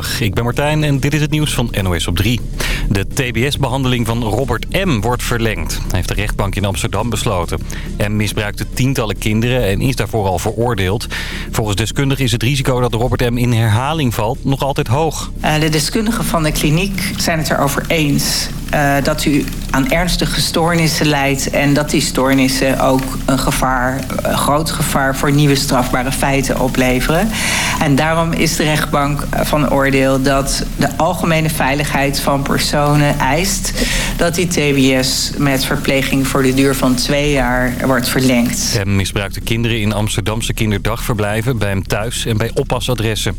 Ik ben Martijn en dit is het nieuws van NOS op 3. De TBS-behandeling van Robert M. wordt verlengd, heeft de rechtbank in Amsterdam besloten. M misbruikte tientallen kinderen en is daarvoor al veroordeeld. Volgens deskundigen is het risico dat Robert M. in herhaling valt nog altijd hoog. Uh, de deskundigen van de kliniek zijn het erover eens uh, dat u aan ernstige stoornissen leidt... en dat die stoornissen ook een gevaar, een groot gevaar... voor nieuwe strafbare feiten opleveren. En daarom is de rechtbank van oordeel dat de algemene veiligheid van personen eist... dat die TBS met verpleging voor de duur van twee jaar wordt verlengd. Hem misbruikte kinderen in Amsterdamse kinderdagverblijven... bij hem thuis en bij oppasadressen.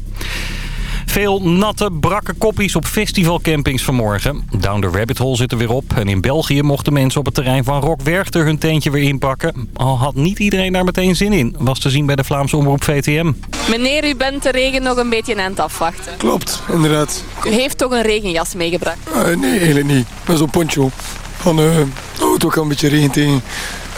Veel natte, brakke koppies op festivalcampings vanmorgen. Down the Rabbit Hole zit er weer op. En in België mochten mensen op het terrein van Rock Werchter hun tentje weer inpakken. Al had niet iedereen daar meteen zin in. Was te zien bij de Vlaamse omroep VTM. Meneer, u bent de regen nog een beetje aan het afwachten. Klopt, inderdaad. U heeft toch een regenjas meegebracht? Uh, nee, eigenlijk niet. Dat is een poncho. Van, uh, oh, het ook al een beetje regen tegen.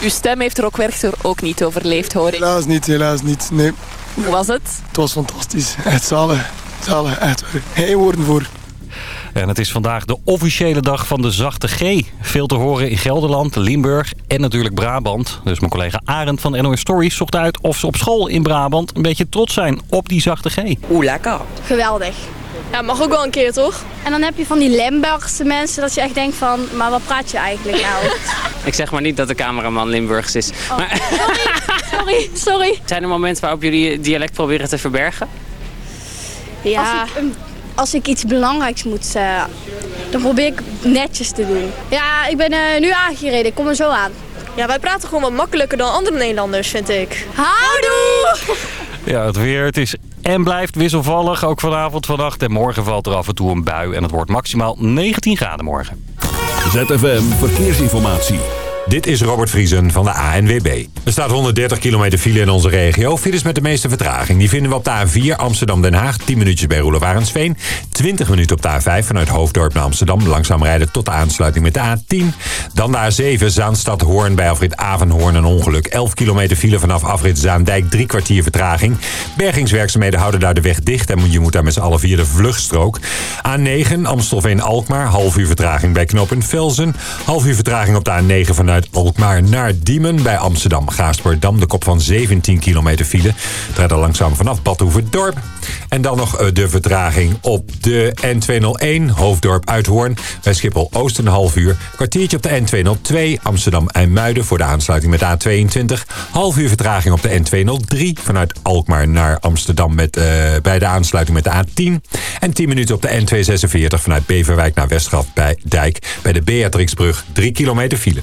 Uw stem heeft Rock Werchter ook niet overleefd, hoor ik. Helaas niet, helaas niet. Nee. Hoe was het? Het was fantastisch. Echt zalig. Zalig, echt. Geen woorden voor. En het is vandaag de officiële dag van de zachte G. Veel te horen in Gelderland, Limburg en natuurlijk Brabant. Dus mijn collega Arend van NOS Stories zocht uit of ze op school in Brabant... een beetje trots zijn op die zachte G. Oeh, lekker. Geweldig. Ja, mag ook wel een keer, toch? En dan heb je van die Limburgse mensen dat je echt denkt van... maar wat praat je eigenlijk nou? Ik zeg maar niet dat de cameraman Limburgs is. Oh. Maar... Sorry, sorry, sorry. Zijn er momenten waarop jullie dialect proberen te verbergen? Ja. Als ik, als ik iets belangrijks moet, uh, dan probeer ik netjes te doen. Ja, ik ben uh, nu aangereden. Ik kom er zo aan. Ja, wij praten gewoon wat makkelijker dan andere Nederlanders, vind ik. Houdoe! Ja, het weer. Het is en blijft wisselvallig. Ook vanavond, vannacht en morgen valt er af en toe een bui. En het wordt maximaal 19 graden morgen. ZFM Verkeersinformatie. Dit is Robert Vriesen van de ANWB. Er staat 130 kilometer file in onze regio. Files met de meeste vertraging. Die vinden we op de A4 Amsterdam-Den Haag. 10 minuutjes bij Roelofarensveen. 20 minuten op de A5 vanuit Hoofddorp naar Amsterdam. Langzaam rijden tot de aansluiting met de A10. Dan de A7 Zaanstad-Hoorn bij afrit Avenhoorn een ongeluk. 11 kilometer file vanaf afrit Zaandijk. Drie kwartier vertraging. Bergingswerkzaamheden houden daar de weg dicht. En je moet daar met z'n allen via de vluchtstrook. A9 Amstelveen-Alkmaar. Half uur vertraging bij knooppunt Velzen. Half uur vertraging op de A9 vanuit Alkmaar naar Diemen. Bij Amsterdam Gaasperdam de kop van 17 kilometer file. Het al langzaam vanaf Badhoevedorp. En dan nog eh, de vertraging op de N201 Hoofddorp Uithoorn. Bij Schiphol Oost een half uur. Kwartiertje op de N202 Amsterdam IJmuiden voor de aansluiting met A22. Half uur vertraging op de N203 vanuit Alkmaar naar Amsterdam met, uh, bij de aansluiting met de A10. En 10 minuten op de N246 vanuit Beverwijk naar Westgraf bij Dijk. Bij de Beatrixbrug 3 kilometer file.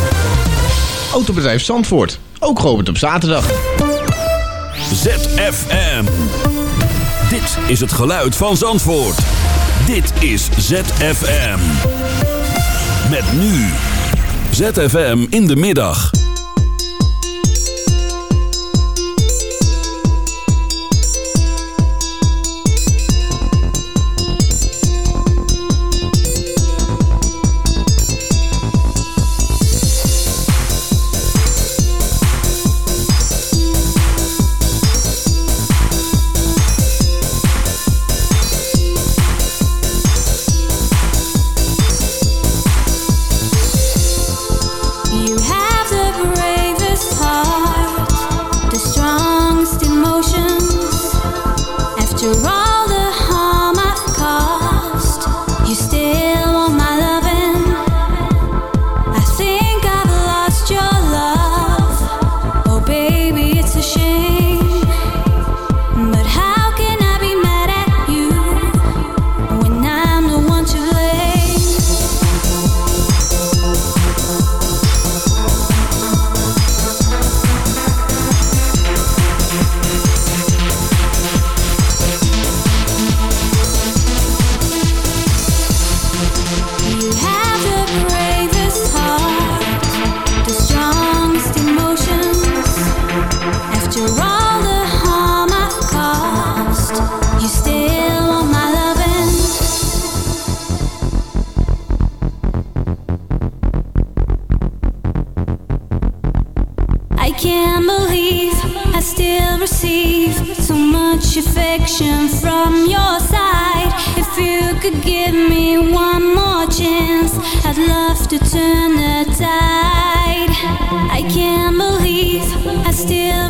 Autobedrijf Zandvoort. Ook geopend op zaterdag. ZFM. Dit is het geluid van Zandvoort. Dit is ZFM. Met nu. ZFM in de middag.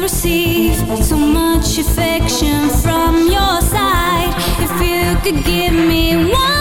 Receive too much affection from your side. If you could give me one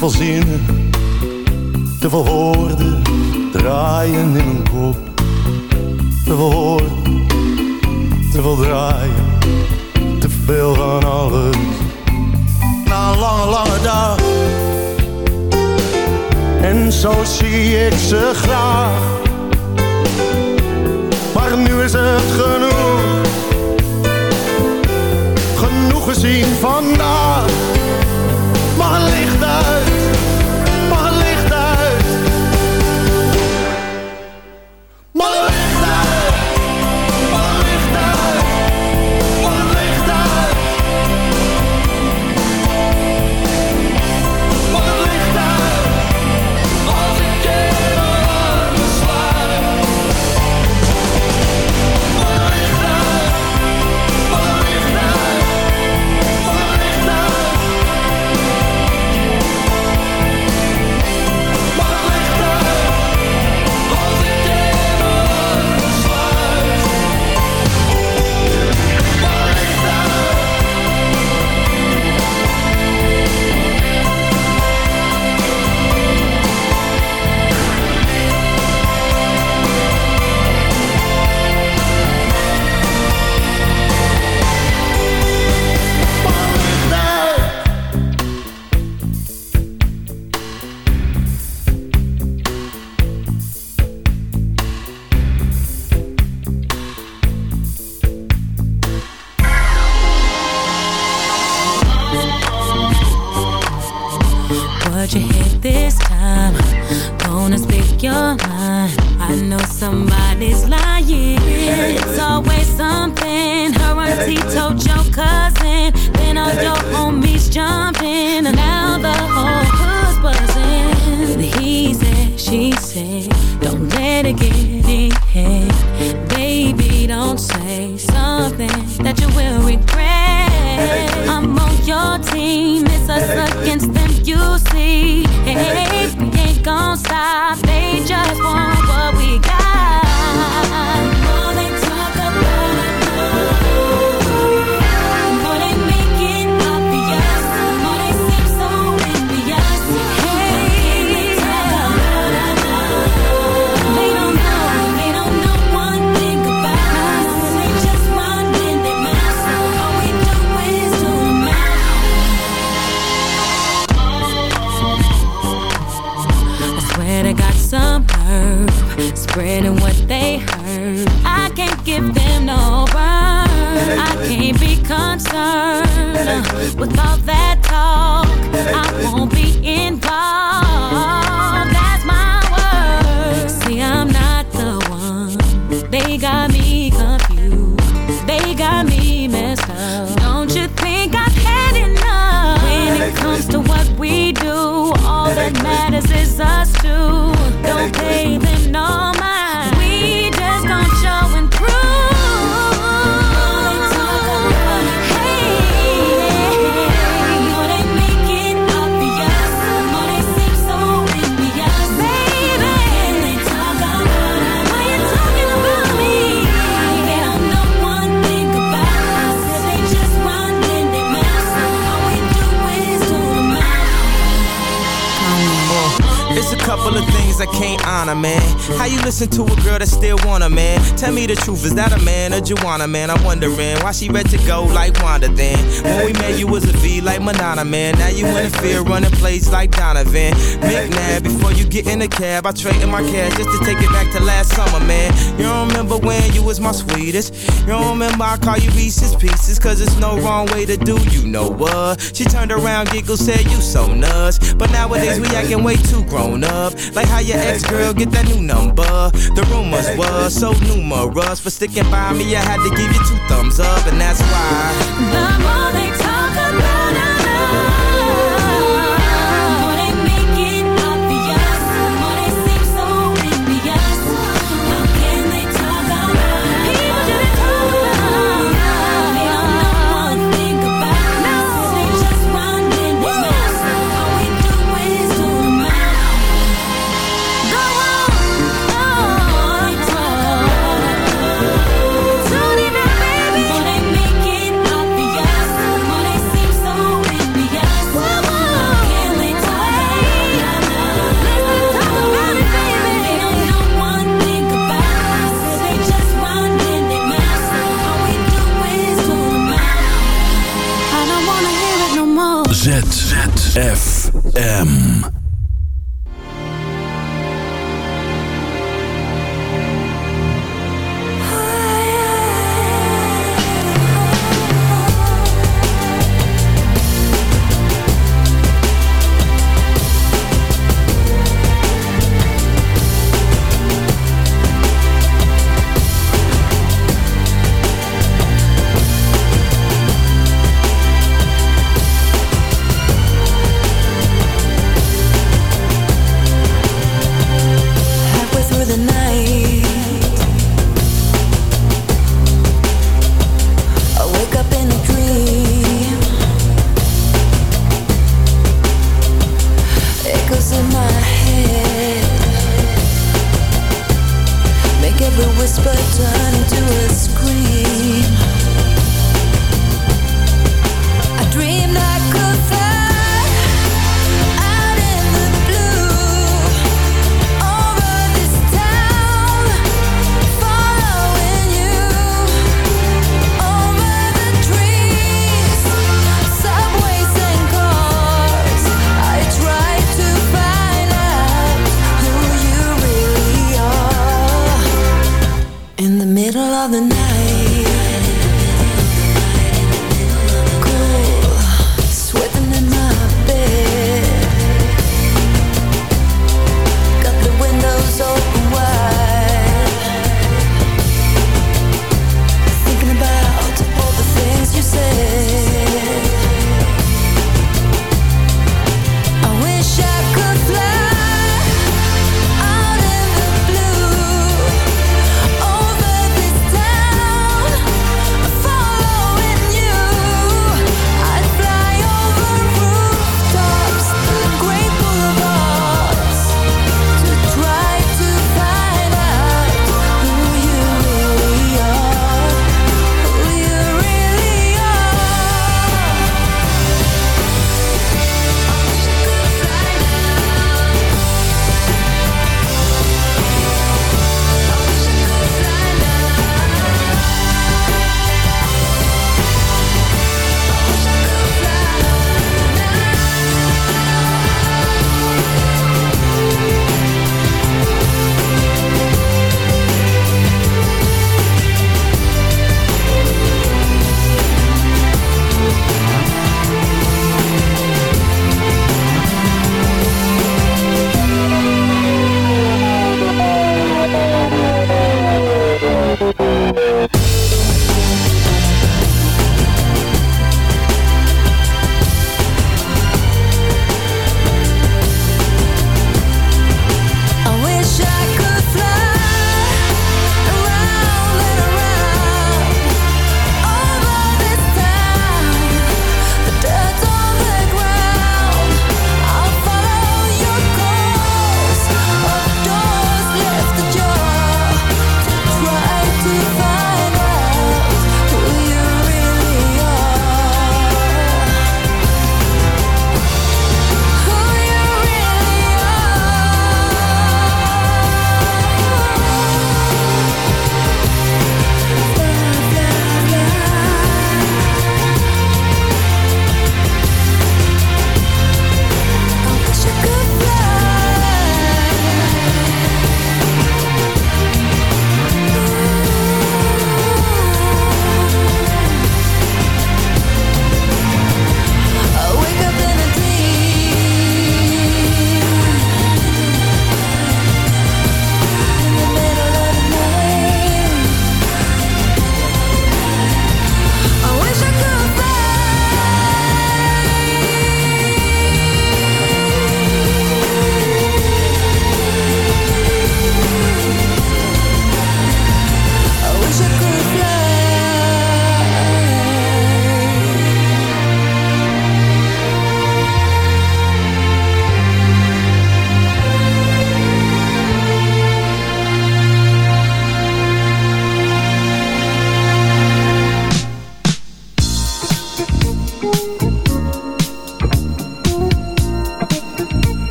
zoveel zin. give them no burn. I can't be concerned with all that. I can't honor, man. How you listen to a girl that still want a man? Tell me the truth, is that a man or Juana, man? I'm wondering why she ready to go like Wanda then. When we met, you was a V like Madonna, man. Now you in a field running plays like Donovan. McNabb, before you get in the cab, I traded my cash just to take it back to last summer, man. You don't remember when you was my sweetest. You don't remember I call you Reese's Pieces, cause it's no wrong way to do you know what. She turned around, giggled, said, You so nuts. But nowadays we acting way too grown up. Like how your ex girl get that new number. The rumors was so numerous. For sticking by me, I had to give you two thumbs up, and that's why. The more they talk, of the night.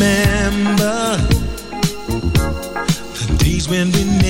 remember the days when we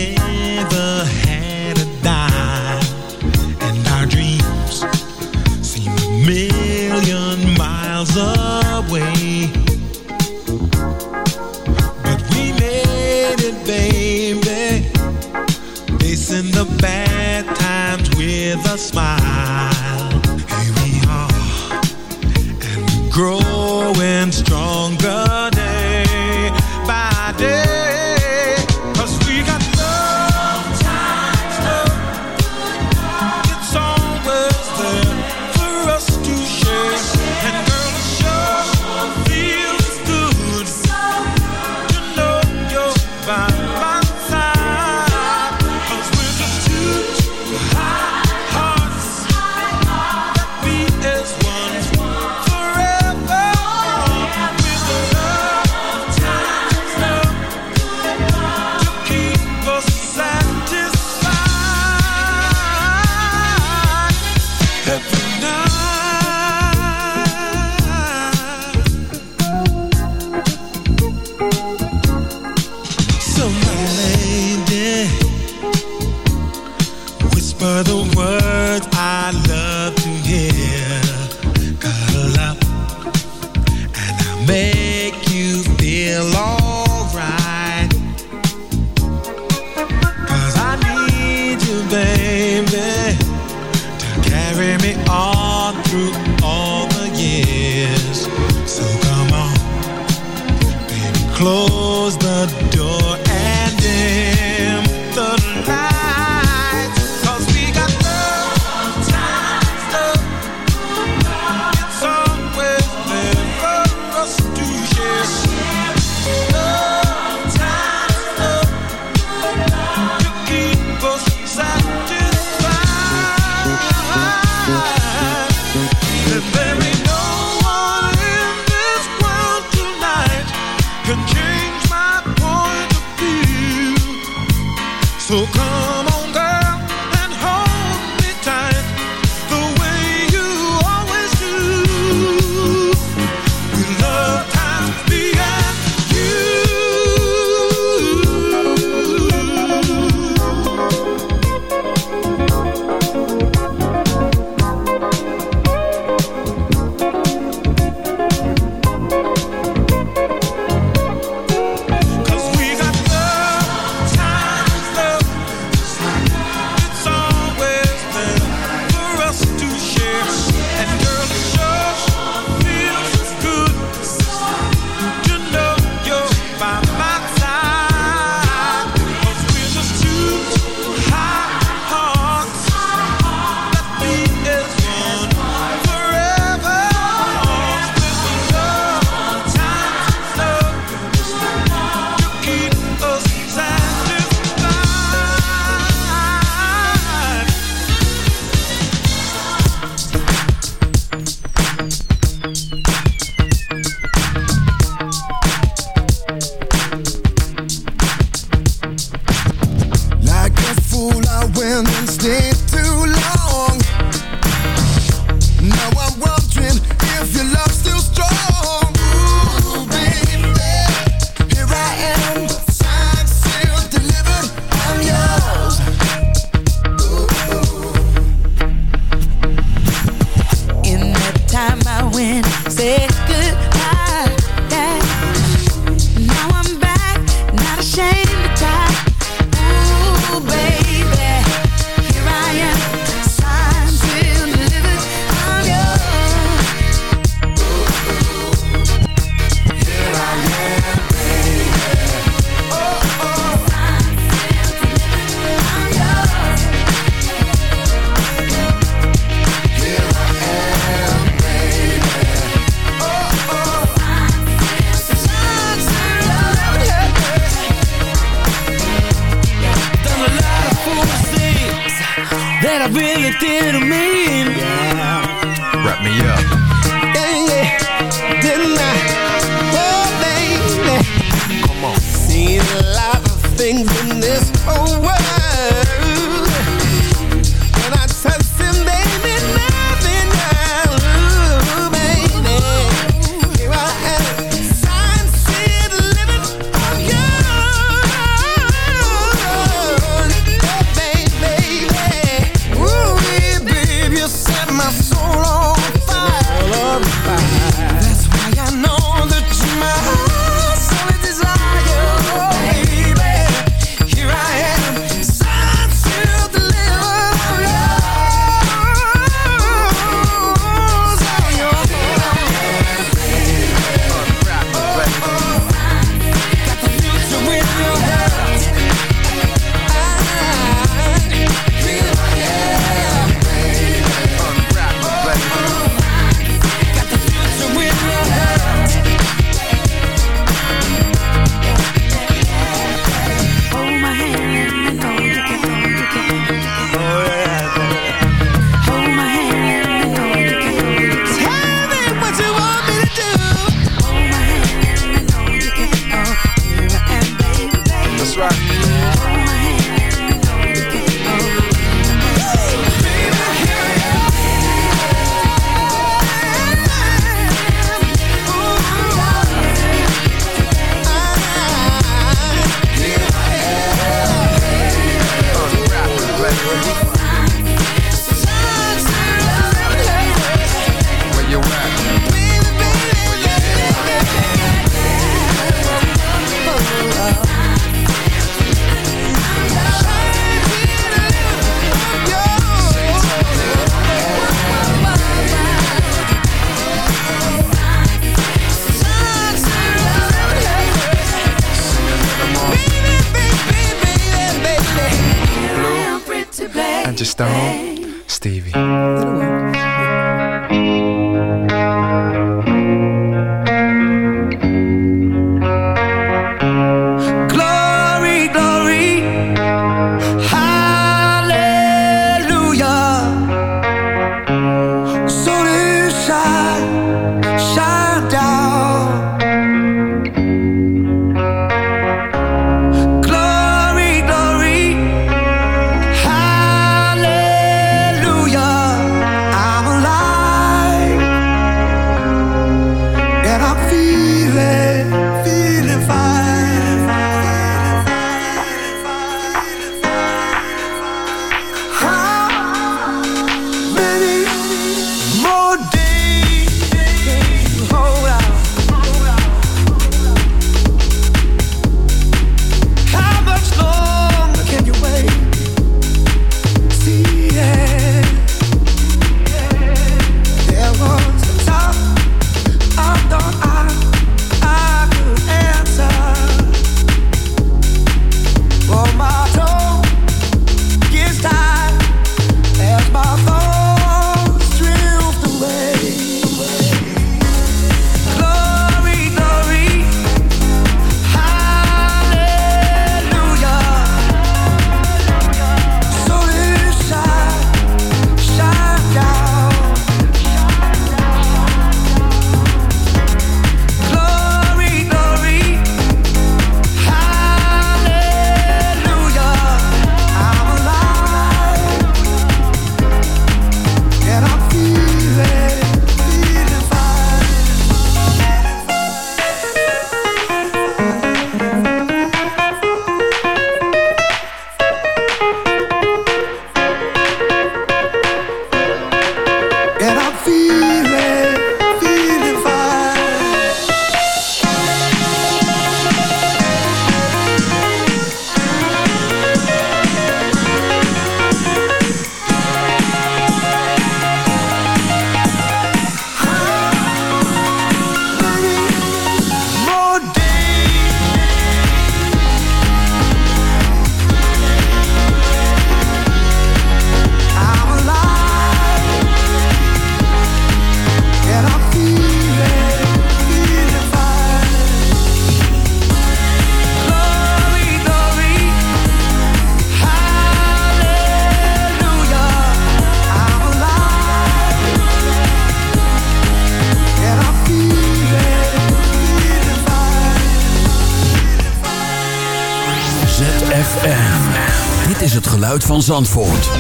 van Zandvoort.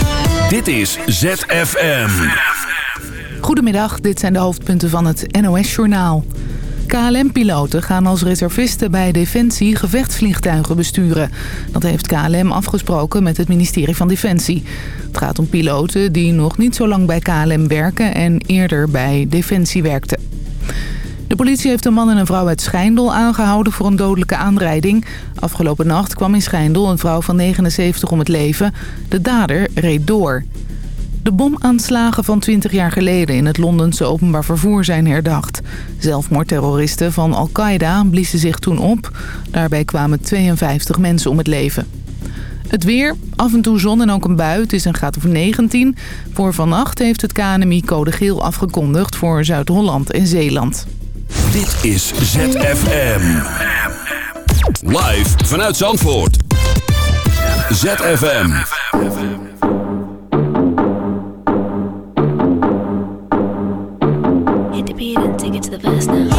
Dit is ZFM. Goedemiddag, dit zijn de hoofdpunten van het NOS-journaal. KLM-piloten gaan als reservisten bij Defensie gevechtsvliegtuigen besturen. Dat heeft KLM afgesproken met het ministerie van Defensie. Het gaat om piloten die nog niet zo lang bij KLM werken en eerder bij Defensie werkten. De politie heeft een man en een vrouw uit Schijndel aangehouden voor een dodelijke aanrijding. Afgelopen nacht kwam in Schijndel een vrouw van 79 om het leven. De dader reed door. De bomaanslagen van 20 jaar geleden in het Londense openbaar vervoer zijn herdacht. Zelfmoordterroristen van Al-Qaeda bliezen zich toen op. Daarbij kwamen 52 mensen om het leven. Het weer, af en toe zon en ook een bui. Het is een graad of 19. Voor vannacht heeft het KNMI code geel afgekondigd voor Zuid-Holland en Zeeland. Dit is ZFM. Live vanuit Zandvoort. ZFM. Hit the beat and take it to the verse now.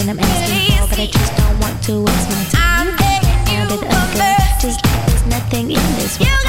calling, I'm asking for, but I just don't want to waste my time. You and the other girl, just like there's nothing in this world.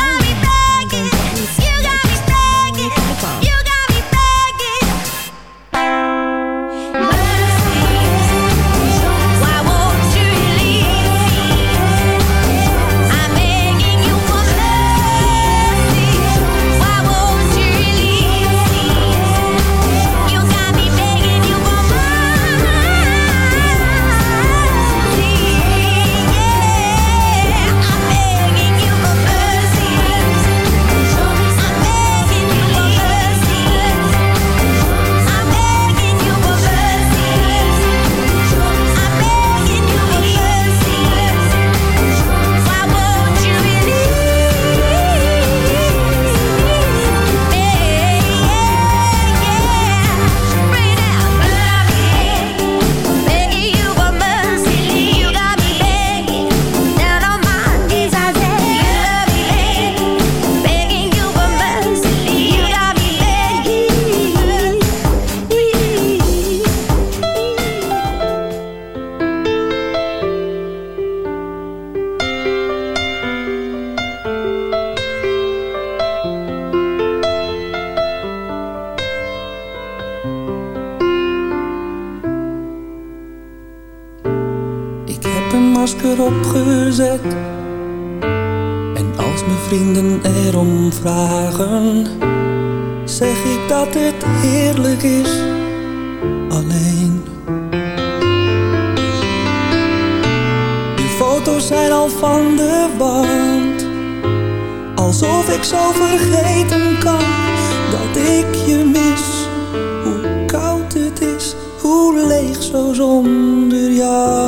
zo vergeten kan dat ik je mis. Hoe koud het is, hoe leeg zo zonder jou.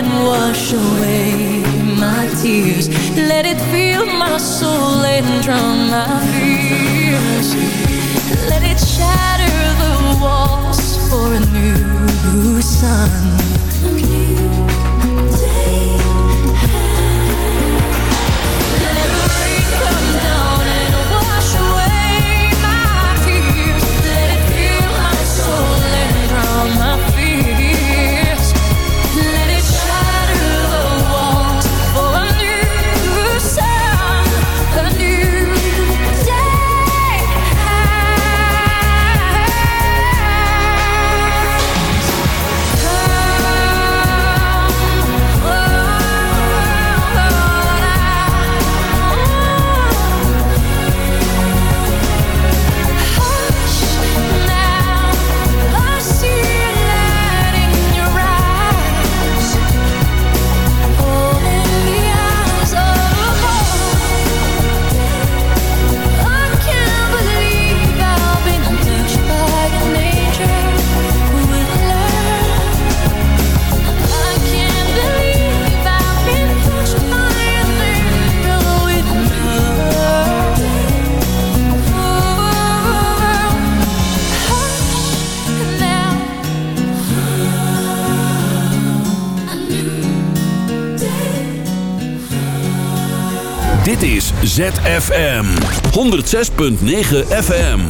and wash away my tears. Let it fill my soul and drown my fears. Let it shatter the walls for a new sun. ZFM. 106.9 FM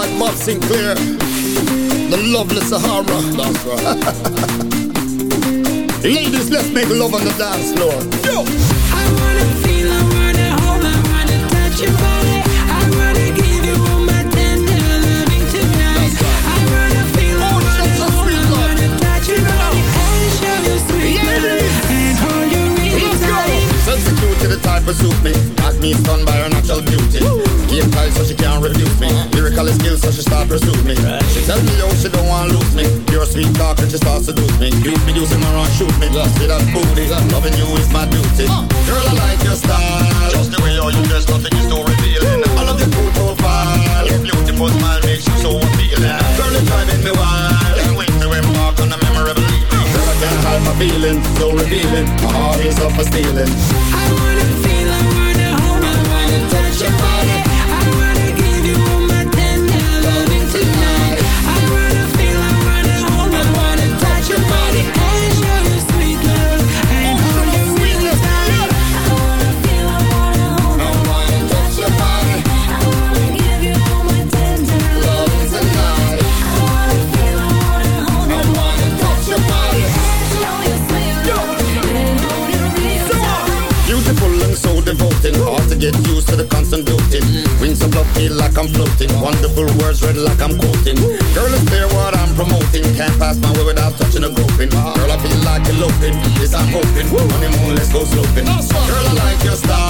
alongside Bob Sinclair, the lovely Sahara. That's right. Ladies, let's make love on the dance floor. Yo. I wanna feel, I wanna hold, I wanna touch your body. I wanna give you all my tender loving tonight. I wanna feel, I oh, wanna hold, I wanna touch your body and show you sweet love and hold you really tight. Sexy to the type of suit me. Me stunned by her natural beauty. Game tight so she can't refuse me. Lyrical skills so she start pursue me. She tell me oh she don't want lose me. Pure sweet talk and she start seduce me. Beat me using her and shoot me. See that booty, loving you is my duty. Girl I like your style. Just the way you you dress, nothing is too revealing. I love your cool profile. Your beautiful smile makes you so appealing. Girl it's driving me wild. Can't wait to embark on a memorable evening. Girl I can't hide my feelings, so revealing. My heart is up for stealing. I wanna feel, I touch your body. I'm floating. Wonderful words read like I'm quoting. Girl, it's clear what I'm promoting. Can't pass my way without touching a groping. Girl, I feel like eloping. Yes, I'm hoping. Honeymoon, let's go sloping. Girl, I like your style.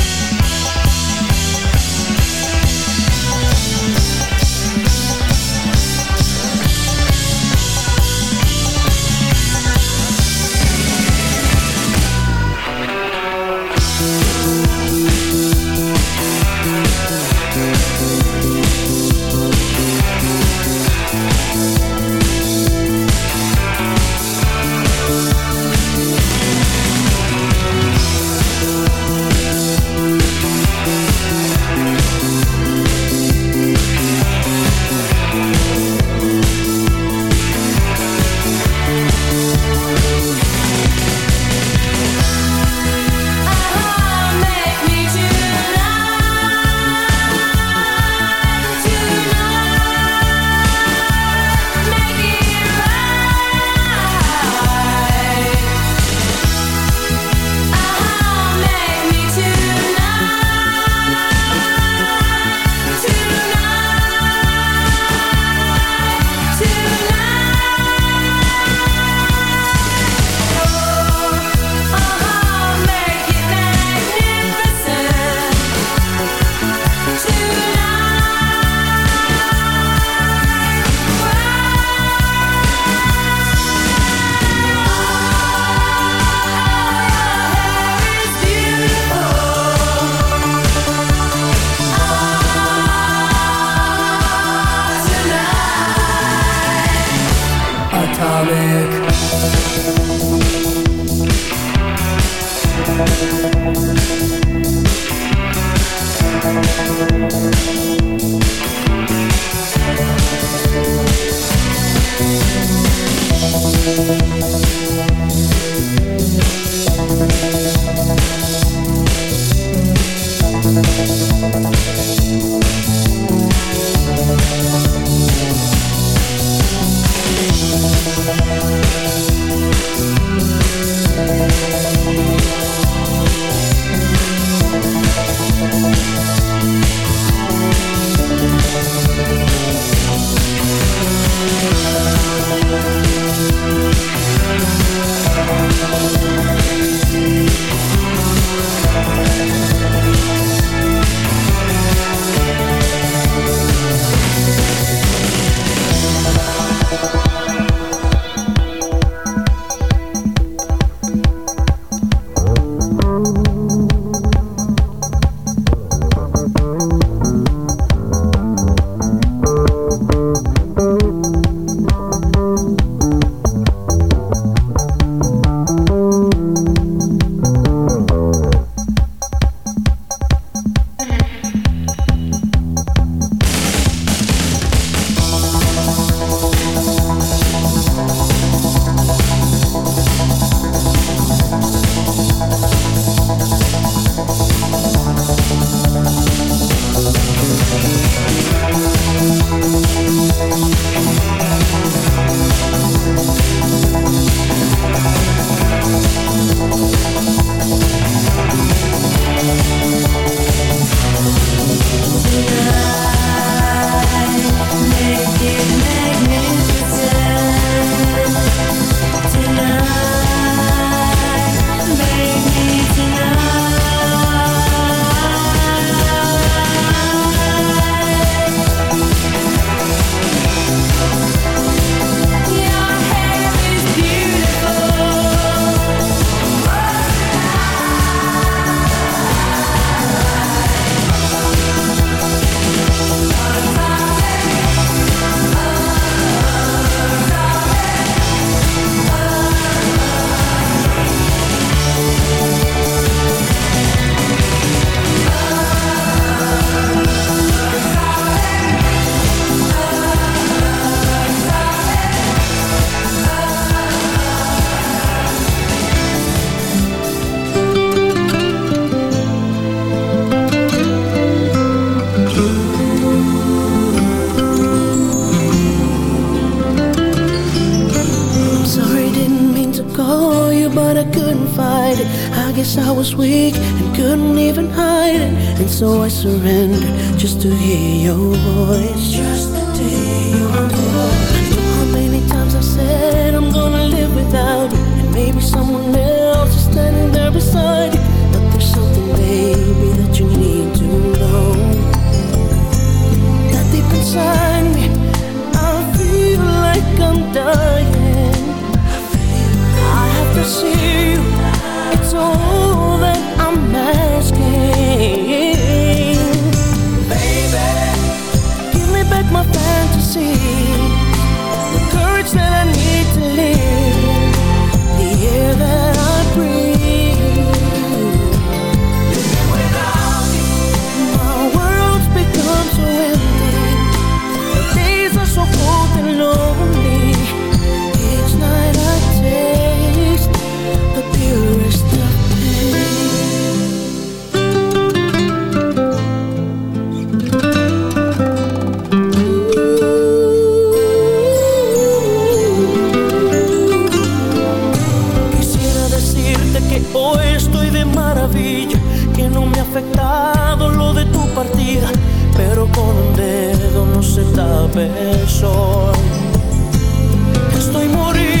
surrender. Oh, estoy de maravilla, que no me ha afectado lo de tu partida, pero con un dedo no se tape el sol. Estoy morido